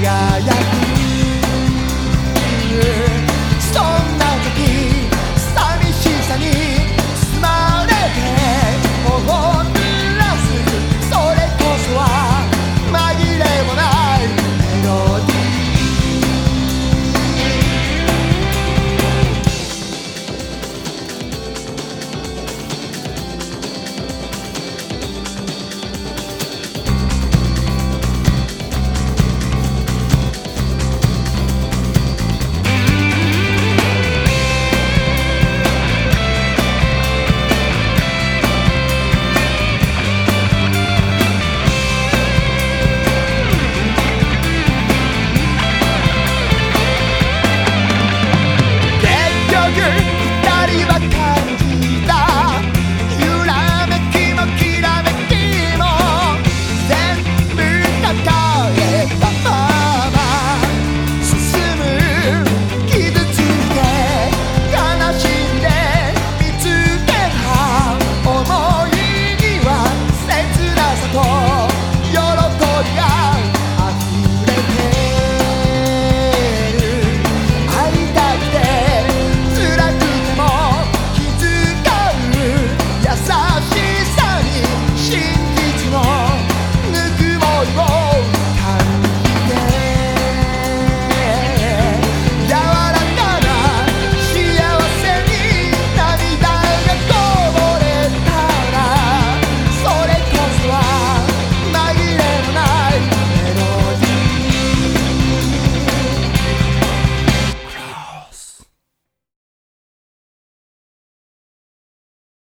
輝く